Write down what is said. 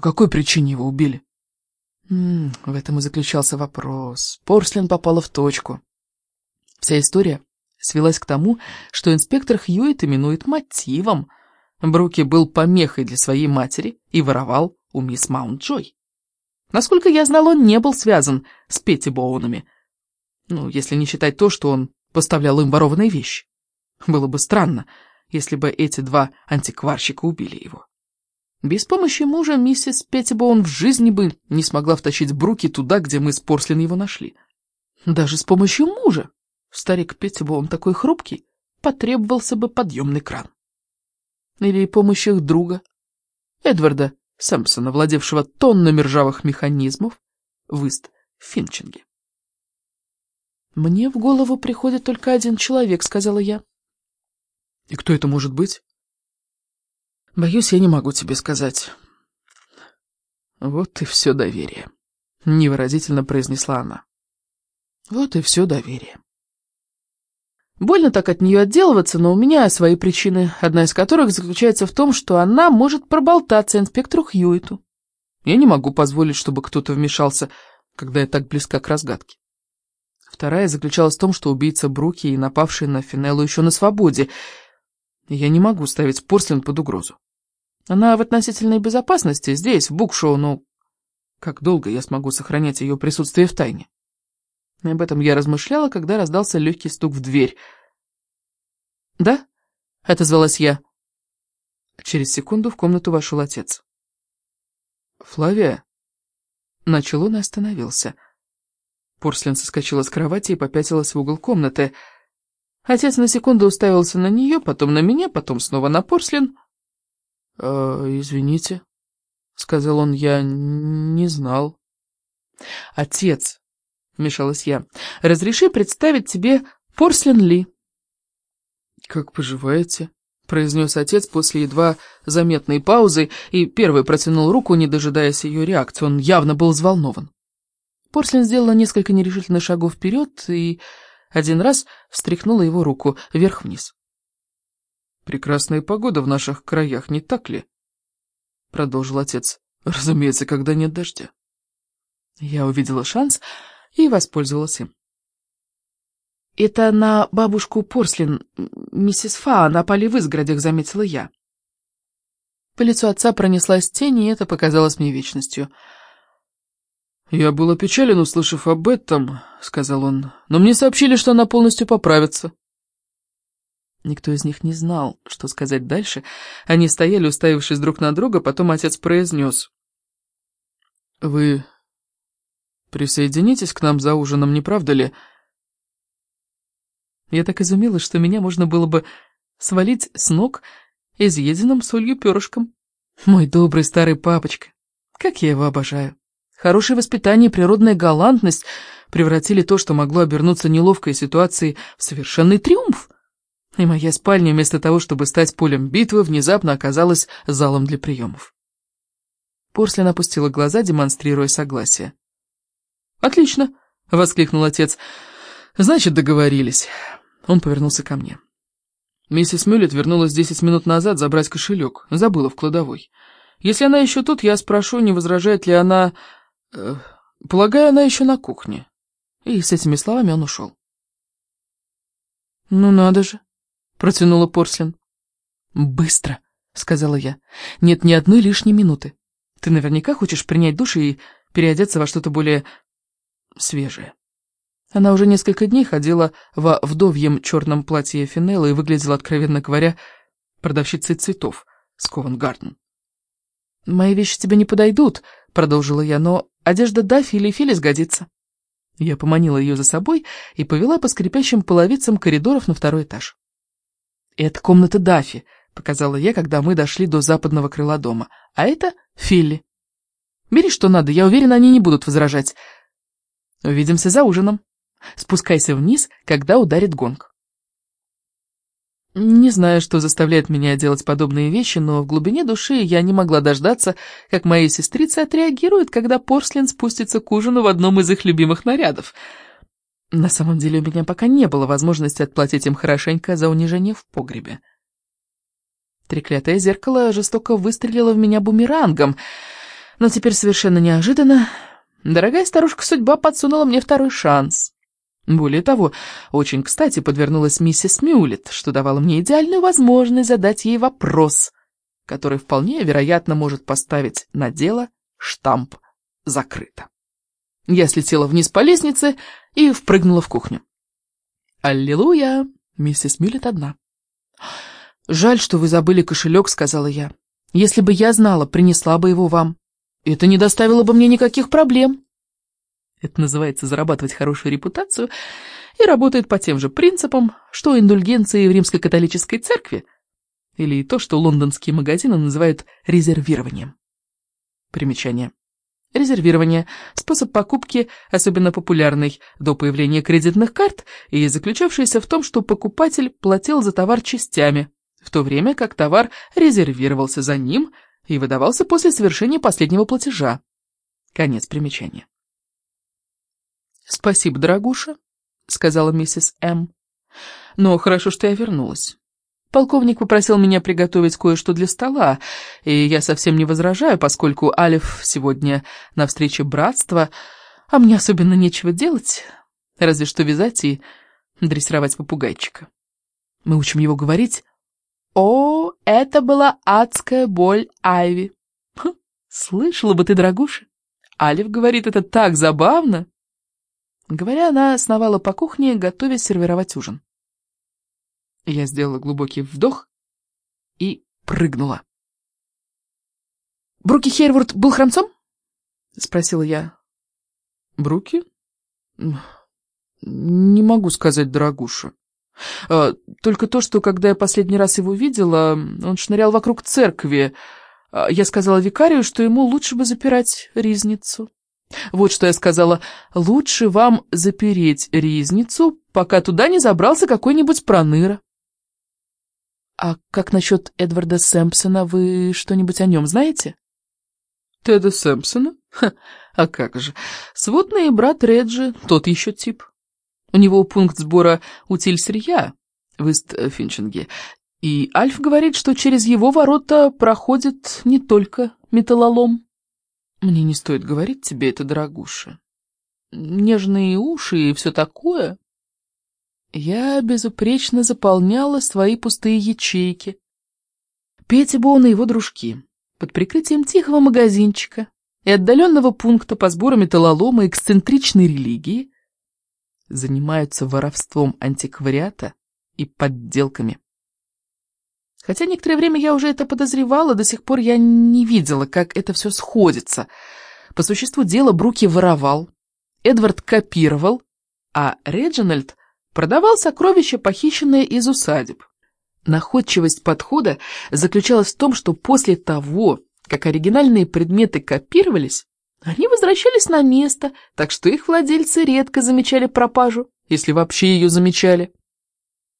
По какой причине его убили? М -м, в этом и заключался вопрос. Порслин попала в точку. Вся история свелась к тому, что инспектор Хьюитт именует мотивом. Бруки был помехой для своей матери и воровал у мисс Маунт-Джой. Насколько я знал, он не был связан с Петти Боунами. Ну, если не считать то, что он поставлял им ворованные вещи. Было бы странно, если бы эти два антикварщика убили его. Без помощи мужа миссис Петтибоун в жизни бы не смогла втащить Бруки туда, где мы с Порслин его нашли. Даже с помощью мужа, старик Петтибоун такой хрупкий, потребовался бы подъемный кран. Или помощь их друга, Эдварда Сэмпсона, владевшего тоннами ржавых механизмов, в Ист-Финчинге. «Мне в голову приходит только один человек», — сказала я. «И кто это может быть?» Боюсь, я не могу тебе сказать. Вот и все доверие, невыразительно произнесла она. Вот и все доверие. Больно так от нее отделываться, но у меня свои причины, одна из которых заключается в том, что она может проболтаться инспектору Хьюиту. Я не могу позволить, чтобы кто-то вмешался, когда я так близка к разгадке. Вторая заключалась в том, что убийца Бруки и напавший на Финеллу еще на свободе, я не могу ставить Порслин под угрозу. Она в относительной безопасности здесь, в букшоу, но как долго я смогу сохранять ее присутствие в тайне? Об этом я размышляла, когда раздался легкий стук в дверь. «Да?» — отозвалась я. Через секунду в комнату вошел отец. «Флавия?» Начал он и остановился. Порслин соскочила с кровати и попятилась в угол комнаты — Отец на секунду уставился на нее, потом на меня, потом снова на Порслин. «Э, «Извините», — сказал он, — «я не знал». «Отец», — вмешалась я, — «разреши представить тебе Порслин Ли». «Как поживаете?» — произнес отец после едва заметной паузы и первый протянул руку, не дожидаясь ее реакции. Он явно был взволнован. Порслин сделала несколько нерешительных шагов вперед и один раз встряхнула его руку вверх-вниз. «Прекрасная погода в наших краях, не так ли?» Продолжил отец. «Разумеется, когда нет дождя». Я увидела шанс и воспользовалась им. «Это на бабушку Порслин, миссис Фа, напали в изгородях», — заметила я. По лицу отца пронеслась тень, и это показалось мне вечностью — «Я был опечален, услышав об этом», — сказал он, — «но мне сообщили, что она полностью поправится». Никто из них не знал, что сказать дальше. Они стояли, уставившись друг на друга, потом отец произнес. «Вы присоединитесь к нам за ужином, не правда ли?» Я так изумилась, что меня можно было бы свалить с ног изъеденным солью перышком. Мой добрый старый папочка, как я его обожаю. Хорошее воспитание и природная галантность превратили то, что могло обернуться неловкой ситуацией, в совершенный триумф. И моя спальня, вместо того, чтобы стать полем битвы, внезапно оказалась залом для приемов. Порслин опустила глаза, демонстрируя согласие. «Отлично!» — воскликнул отец. «Значит, договорились». Он повернулся ко мне. Миссис Мюллет вернулась десять минут назад забрать кошелек. Забыла в кладовой. Если она еще тут, я спрошу, не возражает ли она Э, полагаю, она еще на кухне. И с этими словами он ушел. «Ну надо же», — протянула Порслин. «Быстро», — сказала я. «Нет ни одной лишней минуты. Ты наверняка хочешь принять душ и переодеться во что-то более свежее». Она уже несколько дней ходила во вдовьем черном платье Финелла и выглядела, откровенно говоря, продавщицей цветов с Ковенгарден. «Мои вещи тебе не подойдут», — продолжила я, «но Одежда Даффи или Фили сгодится». Я поманила ее за собой и повела по скрипящим половицам коридоров на второй этаж. «Это комната Даффи», — показала я, когда мы дошли до западного крыла дома. «А это Филли. Бери что надо, я уверена, они не будут возражать. Увидимся за ужином. Спускайся вниз, когда ударит гонг». Не знаю, что заставляет меня делать подобные вещи, но в глубине души я не могла дождаться, как мои сестрицы отреагируют, когда Порслин спустится к ужину в одном из их любимых нарядов. На самом деле у меня пока не было возможности отплатить им хорошенько за унижение в погребе. Треклятое зеркало жестоко выстрелило в меня бумерангом. Но теперь совершенно неожиданно дорогая старушка-судьба подсунула мне второй шанс. Более того, очень кстати подвернулась миссис Мюллет, что давало мне идеальную возможность задать ей вопрос, который вполне вероятно может поставить на дело штамп «закрыто». Я слетела вниз по лестнице и впрыгнула в кухню. «Аллилуйя! Миссис Мюллет одна». «Жаль, что вы забыли кошелек», — сказала я. «Если бы я знала, принесла бы его вам. Это не доставило бы мне никаких проблем». Это называется зарабатывать хорошую репутацию и работает по тем же принципам, что индульгенции в римской католической церкви, или то, что лондонские магазины называют резервированием. Примечание. Резервирование – способ покупки, особенно популярный до появления кредитных карт и заключавшийся в том, что покупатель платил за товар частями, в то время как товар резервировался за ним и выдавался после совершения последнего платежа. Конец примечания. «Спасибо, дорогуша», — сказала миссис М. «Но хорошо, что я вернулась. Полковник попросил меня приготовить кое-что для стола, и я совсем не возражаю, поскольку Алиф сегодня на встрече братства, а мне особенно нечего делать, разве что вязать и дрессировать попугайчика. Мы учим его говорить «О, это была адская боль Айви». Слышала бы ты, дорогуша? Алиф говорит, это так забавно. Говоря, она сновала по кухне, готовясь сервировать ужин. Я сделала глубокий вдох и прыгнула. «Бруки Хейрворд был храмцом?» — спросила я. «Бруки? Не могу сказать, дорогуша. А, только то, что когда я последний раз его видела, он шнырял вокруг церкви. А, я сказала викарию, что ему лучше бы запирать ризницу. Вот что я сказала. Лучше вам запереть ризницу, пока туда не забрался какой-нибудь проныра. «А как насчет Эдварда Сэмпсона? Вы что-нибудь о нем знаете?» «Теда Сэмпсона? Ха, а как же. Сводный брат Реджи, тот еще тип. У него пункт сбора утиль сырья в Ист-Финчинге, и Альф говорит, что через его ворота проходит не только металлолом. Мне не стоит говорить тебе это, дорогуша. Нежные уши и все такое. Я безупречно заполняла свои пустые ячейки. Петя Боун и его дружки под прикрытием тихого магазинчика и отдаленного пункта по сбору металлолома эксцентричной религии занимаются воровством антиквариата и подделками. Хотя некоторое время я уже это подозревала, до сих пор я не видела, как это все сходится. По существу дела Бруки воровал, Эдвард копировал, а Реджинальд продавал сокровища, похищенные из усадеб. Находчивость подхода заключалась в том, что после того, как оригинальные предметы копировались, они возвращались на место, так что их владельцы редко замечали пропажу, если вообще ее замечали.